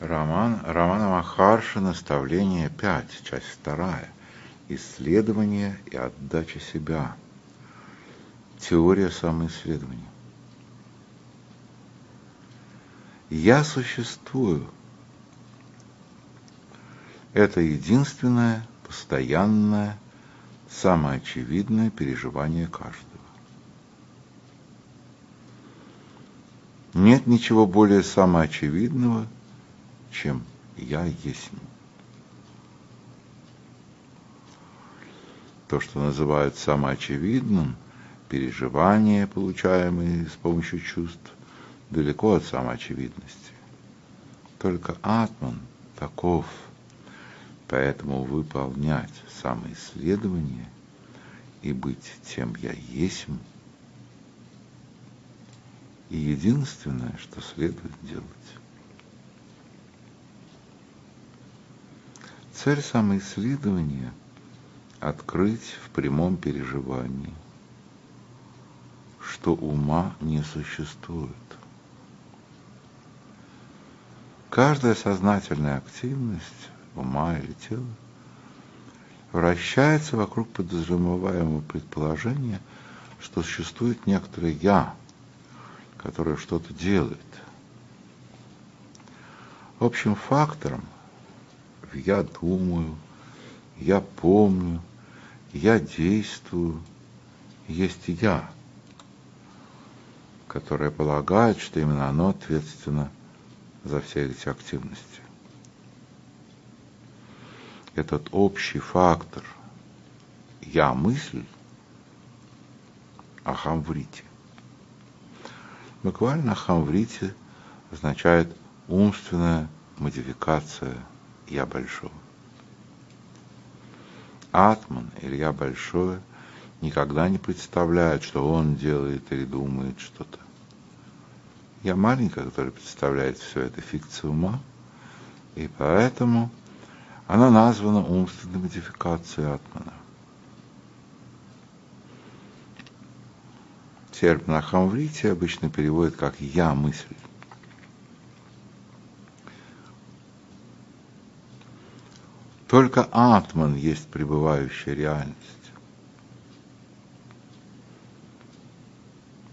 Роман, романа Махарши «Наставление 5», часть 2. Исследование и отдача себя. Теория самоисследования. Я существую. Это единственное, постоянное, самое очевидное переживание каждого. Нет ничего более самоочевидного, чем я есть. То, что называют самоочевидным, переживания, получаемые с помощью чувств, далеко от самоочевидности. Только атман таков, поэтому выполнять самоисследование и быть тем я есть и единственное, что следует делать. Цель самоисследования – открыть в прямом переживании, что ума не существует. Каждая сознательная активность ума или тела вращается вокруг подразумеваемого предположения, что существует некоторое «я», которое что-то делает. Общим фактором я думаю, я помню, я действую, есть я, которое полагает, что именно оно ответственно за все эти активности. Этот общий фактор «я мысль» Ахамврити. Буквально Ахамврити означает умственная модификация «я большого». Атман или «я большое» никогда не представляет, что он делает или думает что-то. Я маленькая, которая представляет все это фикцию ума, и поэтому она названа умственной модификацией Атмана. Термин Ахамврити обычно переводит как «я мысль». Только атман есть пребывающая реальность.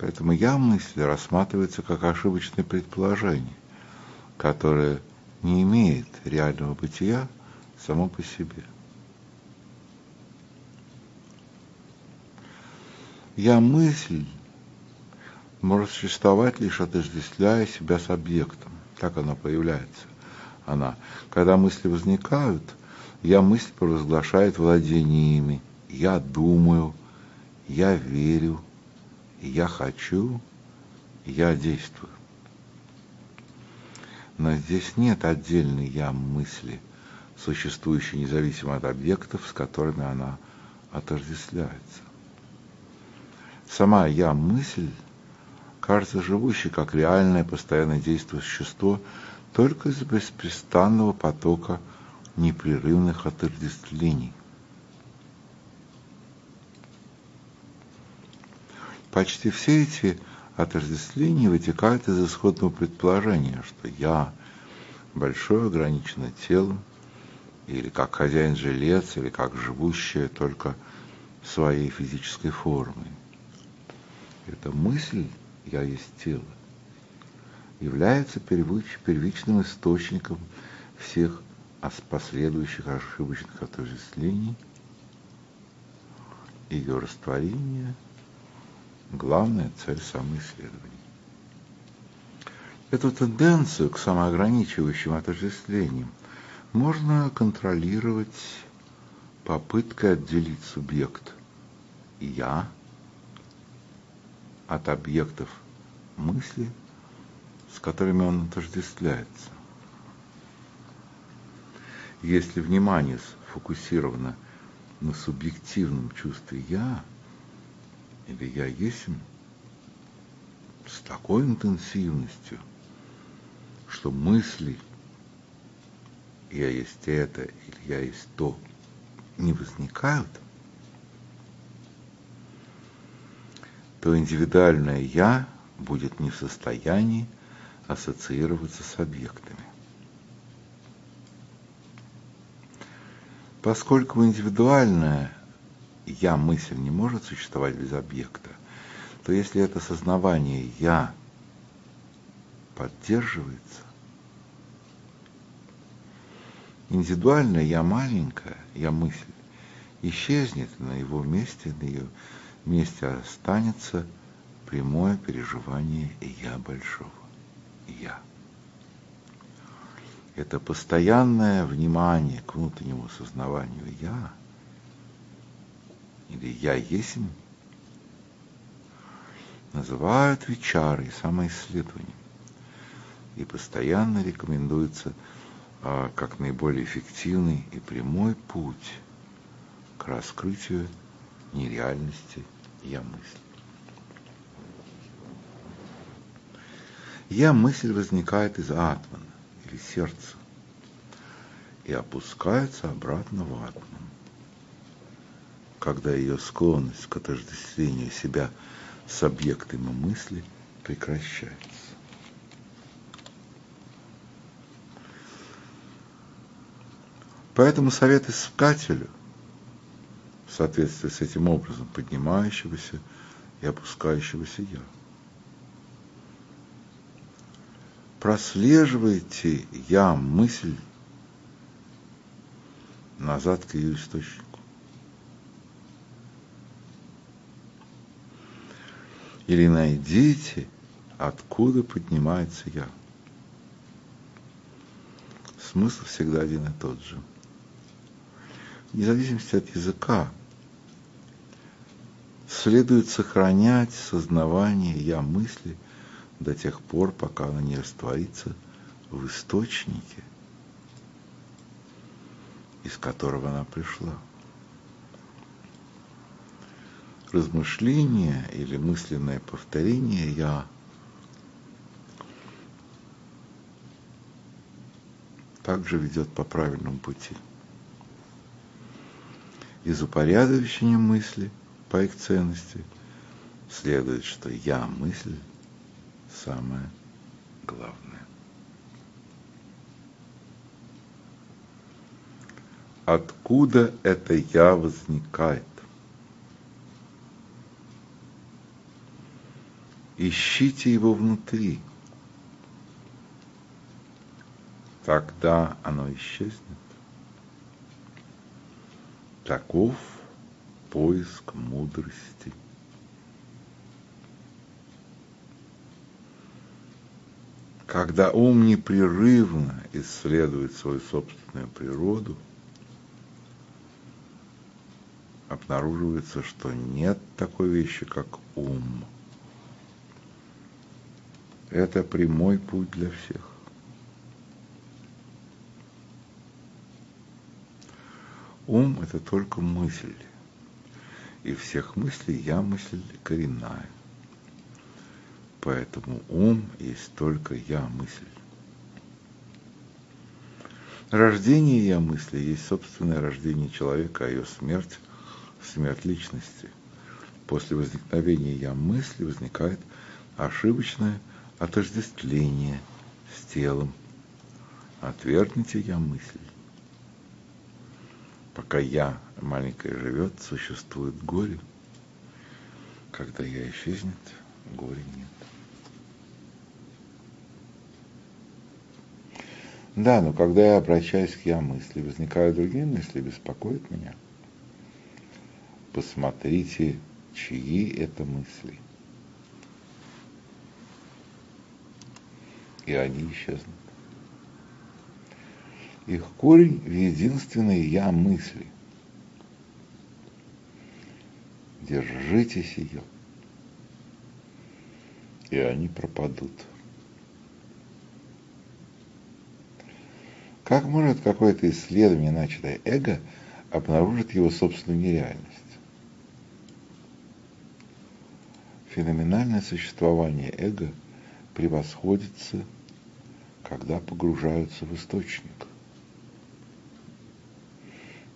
Поэтому я мысли рассматривается как ошибочное предположение, которое не имеет реального бытия само по себе. Я мысль может существовать лишь отождествляя себя с объектом. Так она появляется. Она, когда мысли возникают, я мысль провозглашает владение ими. Я думаю, я верю, я хочу, я действую. Но здесь нет отдельной я мысли, существующей независимо от объектов, с которыми она отождествляется. Сама я мысль кажется живущей как реальное постоянно действующее существо только из беспрестанного потока непрерывных отождествлений. Почти все эти отождествления вытекают из исходного предположения, что я большое ограниченное телом, или как хозяин-жилец, или как живущее только своей физической формой. Эта мысль «я есть тело» является первичным источником всех последующих ошибочных отождествлений, ее растворение – главная цель самоисследований. Эту тенденцию к самоограничивающим отождествлениям можно контролировать попыткой отделить субъект «я» от объектов мысли, с которыми он отождествляется. Если внимание сфокусировано на субъективном чувстве «я» или «я есть», с такой интенсивностью, что мысли «я есть это» или «я есть то» не возникают, то индивидуальное «я» будет не в состоянии ассоциироваться с объектами. Поскольку индивидуальная я-мысль не может существовать без объекта, то если это сознавание «я» поддерживается, индивидуальное «я» маленькое, «я-мысль» исчезнет, на его месте, на ее месте останется прямое переживание «я» большого, «я». Это постоянное внимание к внутреннему сознаванию «я» или «я есть» называют вечарой, самоисследованием. И постоянно рекомендуется а, как наиболее эффективный и прямой путь к раскрытию нереальности я-мысли. Я-мысль возникает из атмана или сердца и опускается обратно в атман. Когда ее склонность к отождествлению себя с объектом мысли прекращается. Поэтому совет искателю в соответствии с этим образом поднимающегося и опускающегося я. Прослеживайте я мысль назад к ее источнику. Или найдите, откуда поднимается я. Смысл всегда один и тот же. Вне зависимости от языка следует сохранять сознавание я мысли до тех пор, пока она не растворится в источнике, из которого она пришла. размышление или мысленное повторение «я» также ведет по правильному пути. Из упорядочения мысли по их ценности следует, что «я» мысль самое главное. Откуда это «я» возникает? ищите его внутри. Тогда оно исчезнет. Таков поиск мудрости. Когда ум непрерывно исследует свою собственную природу, обнаруживается, что нет такой вещи, как ум – это прямой путь для всех. Ум – это только мысль. И всех мыслей я мысль коренная. Поэтому ум есть только я мысль. Рождение я мысли есть собственное рождение человека, а ее смерть – смерть личности. После возникновения я мысли возникает ошибочное – отождествление с телом. Отвергните я мысль. Пока я маленькая живет, существует горе. Когда я исчезнет, горя нет. Да, но когда я обращаюсь к я мысли, возникают другие мысли, беспокоят меня. Посмотрите, чьи это мысли. и они исчезнут. Их корень в единственной «я» мысли. Держитесь ее, и они пропадут. Как может какое-то исследование, начатое эго, обнаружить его собственную нереальность? Феноменальное существование эго превосходится когда погружаются в источник,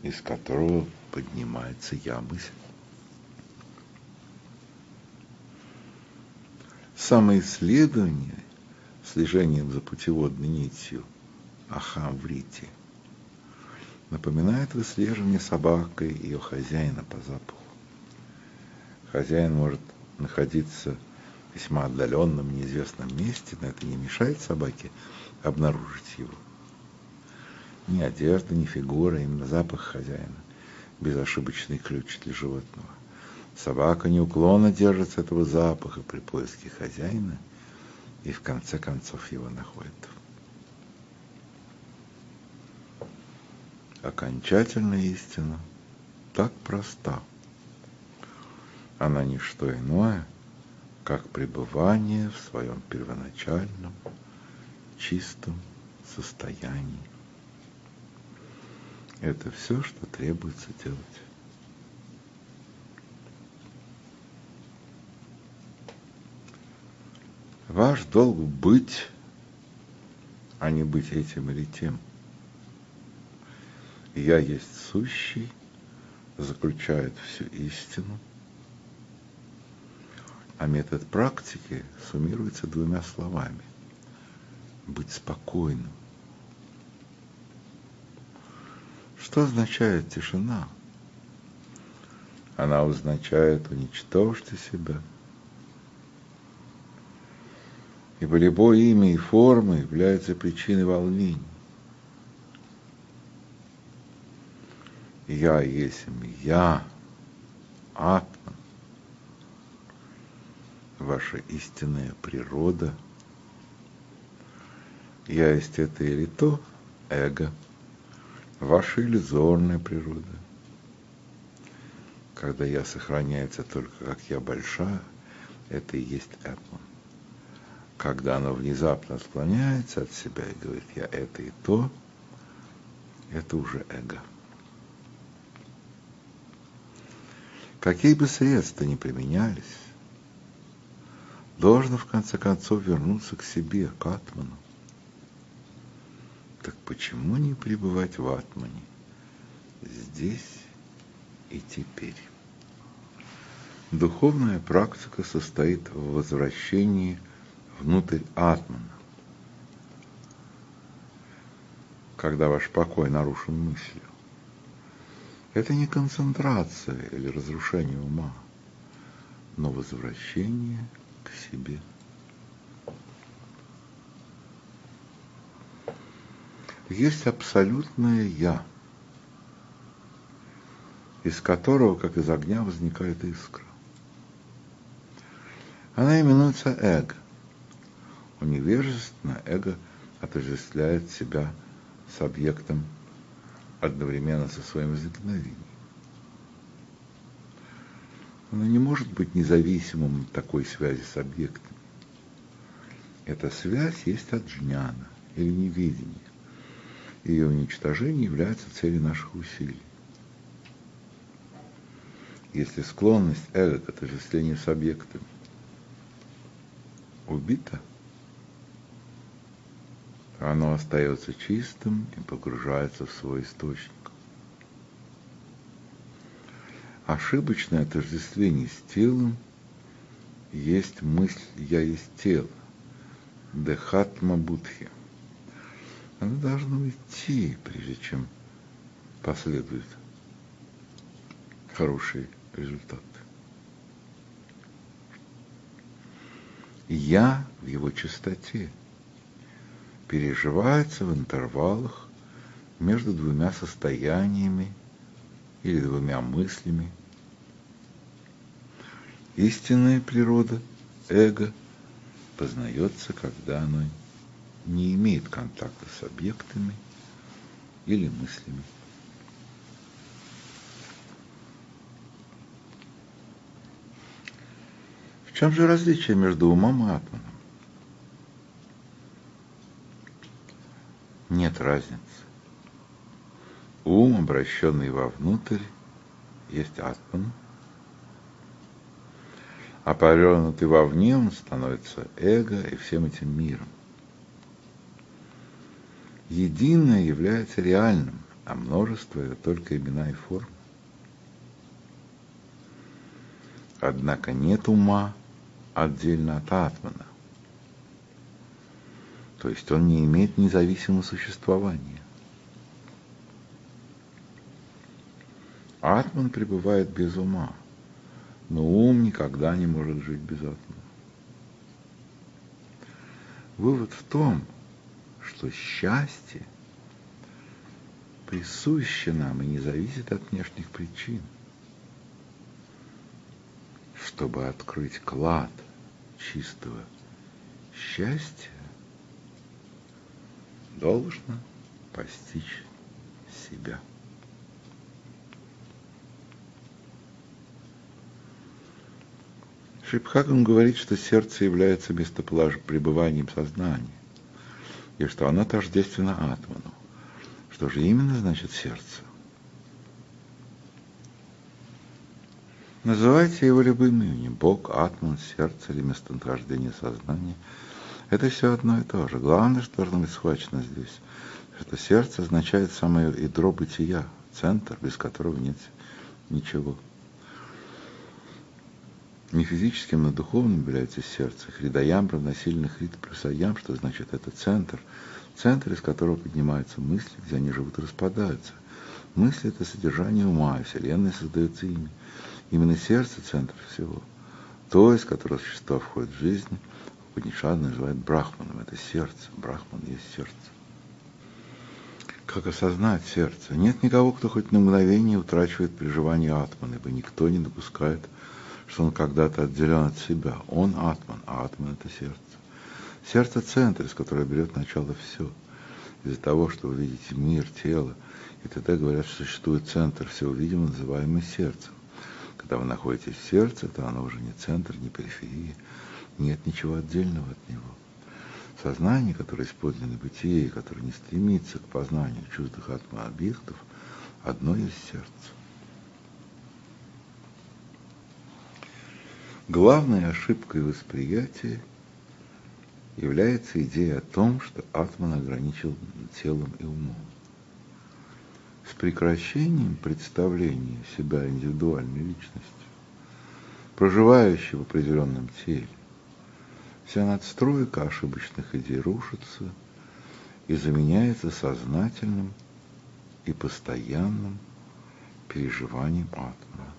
из которого поднимается я мысль. Самоисследование слежением за путеводной нитью Ахам Врити напоминает выслеживание собакой ее хозяина по запаху. Хозяин может находиться в весьма отдаленном, неизвестном месте, но это не мешает собаке обнаружить его. Ни одежда, ни фигура, именно запах хозяина. Безошибочный ключ для животного. Собака неуклонно держится этого запаха при поиске хозяина и в конце концов его находит. Окончательная истина так проста. Она не что иное, как пребывание в своем первоначальном чистом состоянии. Это все, что требуется делать. Ваш долг быть, а не быть этим или тем. Я есть сущий, заключает всю истину, а метод практики суммируется двумя словами. Быть спокойным. Что означает тишина? Она означает уничтожьте себя. Ибо любое имя и форма являются причиной волнений. Я есть я, Атман, ваша истинная природа. Я есть это или то, эго, ваша иллюзорная природа. Когда я сохраняется только как я большая, это и есть Атман. Когда оно внезапно отклоняется от себя и говорит, я это и то, это уже эго. Какие бы средства ни применялись, должно в конце концов вернуться к себе, к Атману. Так почему не пребывать в Атмане здесь и теперь? Духовная практика состоит в возвращении внутрь Атмана. Когда ваш покой нарушен мыслью. Это не концентрация или разрушение ума, но возвращение к себе. Есть абсолютное «я», из которого, как из огня, возникает искра. Она именуется эго. У невежественного эго отождествляет себя с объектом одновременно со своим возникновением. Оно не может быть независимым от такой связи с объектом. Эта связь есть аджняна или невидение. Ее уничтожение является целью наших усилий. Если склонность эго к отождествлению с объектом убита, оно остается чистым и погружается в свой источник. Ошибочное отождествление с телом есть мысль «я есть тело», Дехатма Будхи. Оно должно уйти, прежде чем последует хороший результат. Я в его чистоте – переживается в интервалах между двумя состояниями или двумя мыслями. Истинная природа, эго, познается, когда оно не имеет контакта с объектами или мыслями. В чем же различие между умом и атманом? Нет разницы. Ум, обращенный вовнутрь, есть атман, а повернутый вовне он становится эго и всем этим миром. Единое является реальным, а множество – это только имена и формы. Однако нет ума отдельно от атмана. То есть он не имеет независимого существования. Атман пребывает без ума, но ум никогда не может жить без атмана. Вывод в том, что счастье присуще нам и не зависит от внешних причин. Чтобы открыть клад чистого счастья, должно постичь себя. Шипхаган говорит, что сердце является местоположением сознания, и что оно тождественно атману. Что же именно значит сердце? Называйте его любым именем. Бог, атман, сердце или местонахождение сознания. Это все одно и то же. Главное, что должно быть схвачено здесь, что сердце означает самое ядро бытия, центр, без которого нет ничего. Не физическим, но духовным является сердце. Хридаям равносильно хрид плюс аям, что значит это центр. Центр, из которого поднимаются мысли, где они живут и распадаются. Мысли – это содержание ума, и Вселенная создается ими. Именно сердце – центр всего. То, из которого существо входит в жизнь, Панишад называют брахманом. Это сердце. Брахман есть сердце. Как осознать сердце? Нет никого, кто хоть на мгновение утрачивает переживание атмана, ибо никто не допускает что он когда-то отделен от себя. Он атман, а атман это сердце. Сердце – центр, из которого берет начало все. Из-за того, что вы видите мир, тело, и тогда говорят, что существует центр всего видимого, называемый сердцем. Когда вы находитесь в сердце, то оно уже не центр, не периферия, нет ничего отдельного от него. Сознание, которое в бытие, которое не стремится к познанию чуждых атма-объектов, одно из сердца. Главной ошибкой восприятия является идея о том, что атман ограничил телом и умом. С прекращением представления себя индивидуальной личностью, проживающей в определенном теле, вся надстройка ошибочных идей рушится и заменяется сознательным и постоянным переживанием атмана.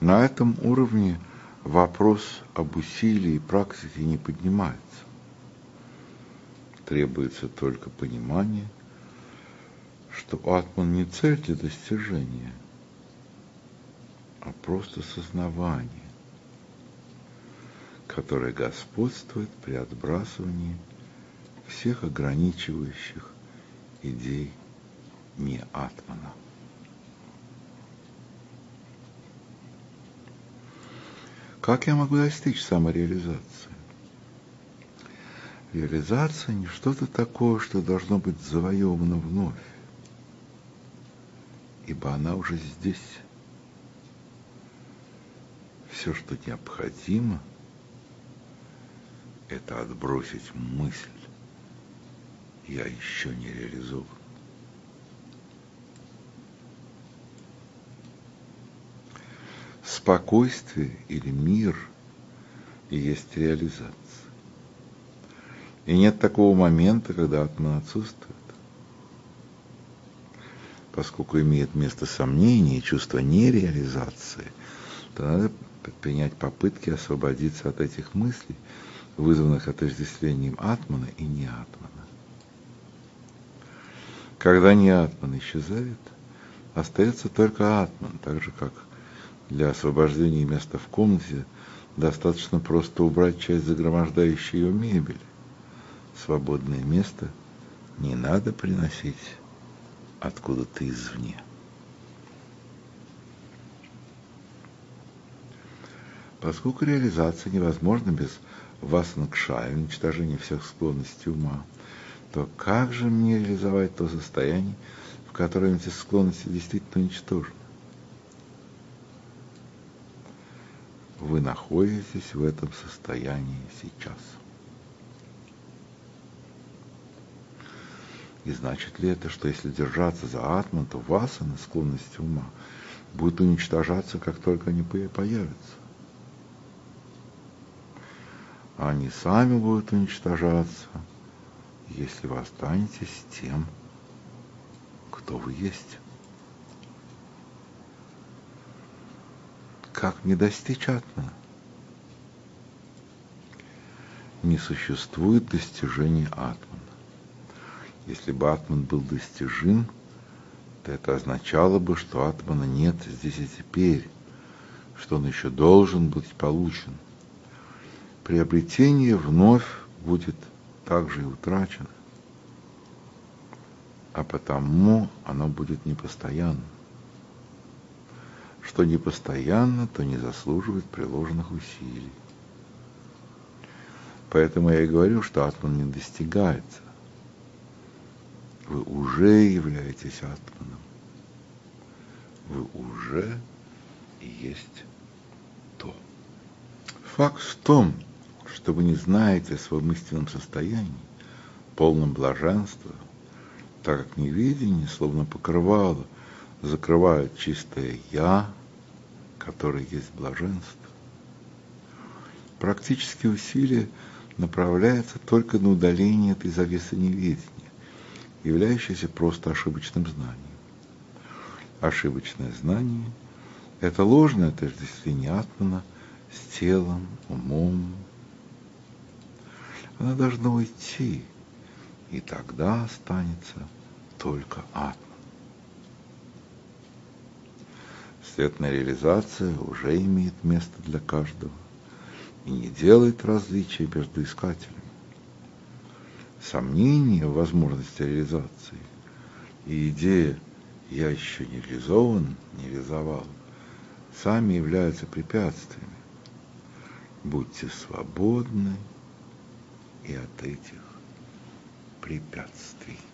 На этом уровне вопрос об усилии и практике не поднимается. Требуется только понимание, что атман не цель для достижения, а просто сознавание, которое господствует при отбрасывании всех ограничивающих идей не атмана. Как я могу достичь самореализации? Реализация не что-то такое, что должно быть завоевано вновь, ибо она уже здесь. Все, что необходимо, это отбросить мысль. Я еще не реализован. спокойствие или мир есть реализация. И нет такого момента, когда атман отсутствует. Поскольку имеет место сомнение и чувство нереализации, то надо предпринять попытки освободиться от этих мыслей, вызванных отождествлением атмана и не атмана. Когда не атман исчезает, остается только атман, так же как для освобождения места в комнате достаточно просто убрать часть загромождающей ее мебели. Свободное место не надо приносить откуда-то извне. Поскольку реализация невозможна без васанкшая, уничтожения всех склонностей ума, то как же мне реализовать то состояние, в котором эти склонности действительно уничтожены? вы находитесь в этом состоянии сейчас. И значит ли это, что если держаться за атман, то васана, склонность ума, будет уничтожаться, как только они появятся? Они сами будут уничтожаться, если вы останетесь тем, кто вы есть. Как мне достичь атмана? Не существует достижения атмана. Если бы атман был достижим, то это означало бы, что атмана нет здесь и теперь, что он еще должен быть получен. Приобретение вновь будет также и утрачено, а потому оно будет непостоянным. Что непостоянно, то не заслуживает приложенных усилий. Поэтому я и говорю, что атман не достигается. Вы уже являетесь атманом. Вы уже есть то. Факт в том, что вы не знаете о своем истинном состоянии, полном блаженства, так как невидение, словно покрывало, закрывает чистое «я», которое есть блаженство. Практические усилия направляются только на удаление этой завесы неведения, являющейся просто ошибочным знанием. Ошибочное знание – это ложное отождествление атмана с телом, умом. Она должна уйти, и тогда останется только атман. Светная реализация уже имеет место для каждого и не делает различия между искателями. Сомнение в возможности реализации и идея «я еще не реализован, не реализовал» сами являются препятствиями. Будьте свободны и от этих препятствий.